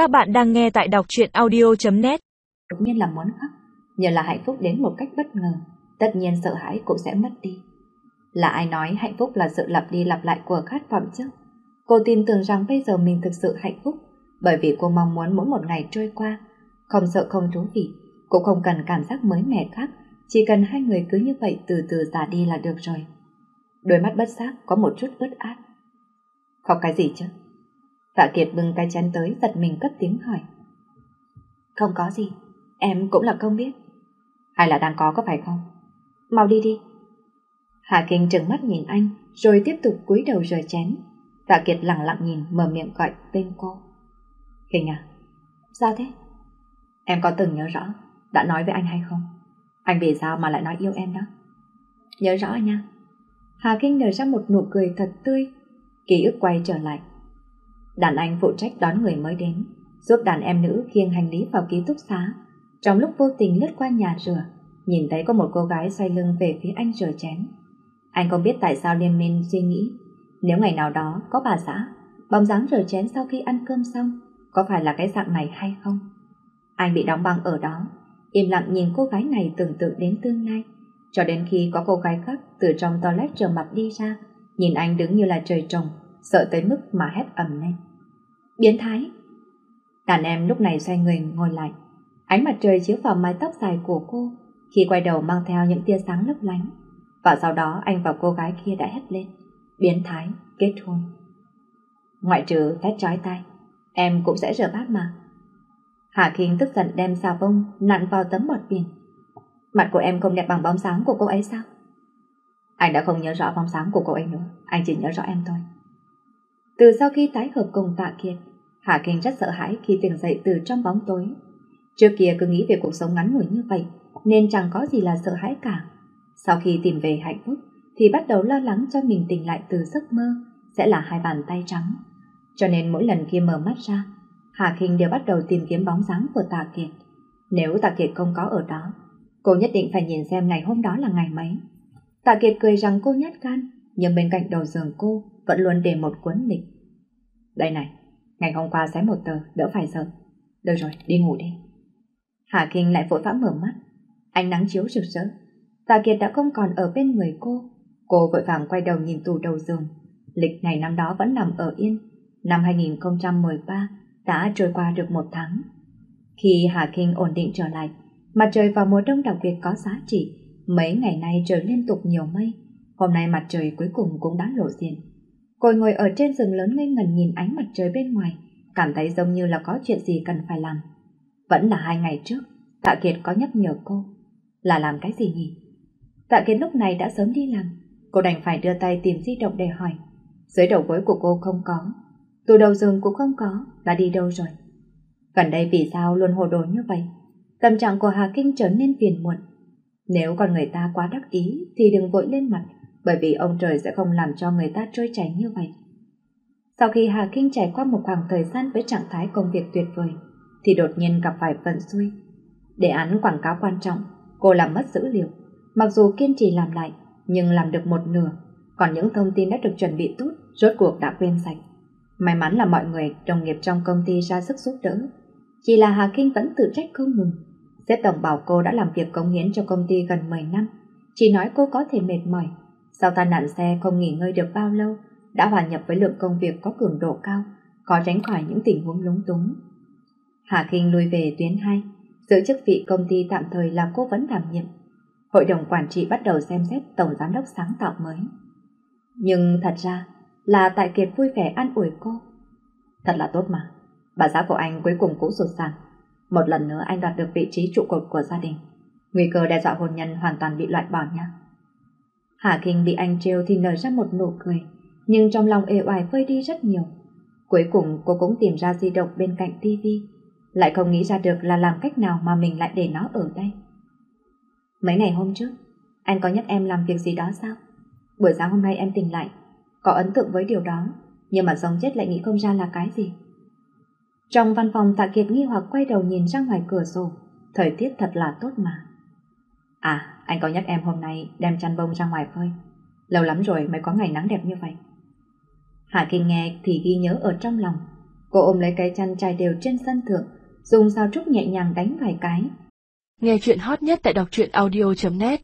Các bạn đang nghe tại đọc truyện audio.net Đột nhiên là muốn khóc, nhờ là hạnh phúc đến một cách bất ngờ, tất nhiên sợ hãi cũng sẽ mất đi. Là ai nói hạnh phúc là sự lặp đi lặp lại của khát vọng chứ? Cô tin tưởng rằng bây giờ mình thực sự hạnh phúc, bởi vì cô mong muốn mỗi một ngày trôi qua, không sợ không thú vị, cũng không cần cảm giác mới mẻ khác, chỉ cần hai người cứ như vậy từ từ già đi là được rồi. Đôi mắt bất giác có một chút ướt át. Khóc cái gì chứ? Tạ Kiệt bưng tay chắn tới giật mình cất tiếng hỏi. Không có gì, em cũng là không biết. Hay là đang có có phải không? Mau đi đi. Hà Kinh trừng mắt nhìn anh, rồi tiếp tục cúi đầu rời chén. Tạ Kiệt lặng lặng nhìn, mở miệng gọi tên cô. Kinh à? Sao thế? Em có từng nhớ rõ, đã nói với anh hay không? Anh vì sao mà lại nói yêu em đó? Nhớ rõ nha. Hà Kinh nở ra một nụ cười thật tươi, ký ức quay trở lại. Đàn anh phụ trách đón người mới đến, giúp đàn em nữ khiêng hành lý vào ký túc xá. Trong lúc vô tình lướt qua nhà rửa, nhìn thấy có một cô gái xoay lưng về phía anh rửa chén. Anh không biết tại sao liên minh suy nghĩ, nếu ngày nào đó có bà xã, bóng dáng rửa chén sau khi ăn cơm xong, có phải là cái dạng này hay không? Anh bị đóng băng ở đó, im lặng nhìn cô gái này tưởng tượng đến tương lai, cho đến khi có cô gái khác từ trong toilet rửa mặt đi ra, nhìn anh đứng như là trời trồng, sợ tới mức mà hét ầm lên. Biến thái! Đàn em lúc này xoay người ngồi lại, ánh mặt trời chiếu vào mái tóc dài của cô, khi quay đầu mang theo những tia sáng lấp lánh. Và sau đó anh và cô gái kia đã hét lên, biến thái, kết hôn. Ngoại trừ thét trói tay, em cũng sẽ rửa bát mà. Hà Kinh tức giận đem xà bông nặn vào tấm bọt biển. Mặt của em không đẹp bằng bóng sáng của cô ấy sao? Anh đã không nhớ rõ bóng sáng của cô ấy nữa, anh chỉ nhớ rõ em thôi. Từ sau khi tái hợp cùng Tạ Kiệt, Hà Kinh rất sợ hãi khi tỉnh dậy từ trong bóng tối. Trước kia cứ nghĩ về cuộc sống ngắn ngủi như vậy, nên chẳng có gì là sợ hãi cả. Sau khi tìm về hạnh phúc, thì bắt đầu lo lắng cho mình tỉnh lại từ giấc mơ, sẽ là hai bàn tay trắng. Cho nên mỗi lần khi mở mắt ra, Hà Kinh đều bắt đầu tìm kiếm bóng dáng của Tạ Kiệt. Nếu Tạ Kiệt không có ở đó, cô nhất định phải nhìn xem ngày hôm đó là ngày mấy. Tạ Kiệt cười rằng cô nhát gan, nhưng bên cạnh đầu giường cô vẫn luôn để một cuốn lịch. Đây này, ngày hôm qua xé một tờ, đỡ phải sợ. Được rồi, đi ngủ đi. Hà Kinh lại vội vã mở mắt. Ánh nắng chiếu rực rỡ. Tạ Kiệt đã không còn ở bên người cô. Cô vội vàng quay đầu nhìn tủ đầu giường. Lịch ngày năm đó vẫn nằm ở yên. Năm 2013 đã trôi qua được một tháng. Khi Hà Kinh ổn định trở lại, mặt trời vào mùa đông đặc biệt có giá trị. Mấy ngày nay trời liên tục nhiều mây. Hôm nay mặt trời cuối cùng cũng đã lộ diện. Cô ngồi ở trên rừng lớn ngây ngần nhìn ánh mặt trời bên ngoài, cảm thấy giống như là có chuyện gì cần phải làm. Vẫn là hai ngày trước, Tạ Kiệt có nhắc nhở cô. Là làm cái gì nhỉ? Tạ Kiệt lúc này đã sớm đi làm, cô đành phải đưa tay tìm di động để hỏi. Dưới đầu gối của cô không có, tủ đầu giường cũng không có, đã đi đâu rồi? Gần đây vì sao luôn hồ đồ như vậy? Tâm trạng của Hà Kinh trở nên phiền muộn. Nếu còn người ta quá đắc ý thì đừng vội lên mặt, bởi vì ông trời sẽ không làm cho người ta trôi chảy như vậy. Sau khi Hà Kinh trải qua một khoảng thời gian với trạng thái công việc tuyệt vời, thì đột nhiên gặp phải vận xui. Đề án quảng cáo quan trọng, cô làm mất dữ liệu. Mặc dù kiên trì làm lại, nhưng làm được một nửa, còn những thông tin đã được chuẩn bị tốt, rốt cuộc đã quên sạch. May mắn là mọi người, đồng nghiệp trong công ty ra sức giúp đỡ. Chỉ là Hà Kinh vẫn tự trách không ngừng. xếp tổng bảo cô đã làm việc cống hiến cho công ty gần 10 năm, chỉ nói cô có thể mệt mỏi, sau tai nạn xe không nghỉ ngơi được bao lâu, đã hòa nhập với lượng công việc có cường độ cao, có tránh khỏi những tình huống lúng túng. Hà Kinh lui về tuyến 2, giữ chức vị công ty tạm thời là cô vẫn đảm nhiệm. Hội đồng quản trị bắt đầu xem xét tổng giám đốc sáng tạo mới. Nhưng thật ra là Tại Kiệt vui vẻ an ủi cô. Thật là tốt mà, bà xã của anh cuối cùng cũng sụt sàn. Một lần nữa anh đoạt được vị trí trụ cột của gia đình. Nguy cơ đe dọa hôn nhân hoàn toàn bị loại bỏ nha. Hà Kinh bị anh trêu thì nở ra một nụ cười, nhưng trong lòng ê oải vơi đi rất nhiều. Cuối cùng cô cũng tìm ra di động bên cạnh tivi, lại không nghĩ ra được là làm cách nào mà mình lại để nó ở đây. Mấy ngày hôm trước, anh có nhắc em làm việc gì đó sao? Buổi sáng hôm nay em tỉnh lại, có ấn tượng với điều đó, nhưng mà giống chết lại nghĩ không ra là cái gì. Trong văn phòng Tạ Kiệt nghi hoặc quay đầu nhìn ra ngoài cửa sổ, thời tiết thật là tốt mà. À, anh có nhắc em hôm nay đem chăn bông ra ngoài phơi. Lâu lắm rồi mới có ngày nắng đẹp như vậy. Hạ Kinh nghe thì ghi nhớ ở trong lòng. Cô ôm lấy cái chăn trải đều trên sân thượng, dùng dao trúc nhẹ nhàng đánh vài cái. Nghe chuyện hot nhất tại đọc truyện audio.net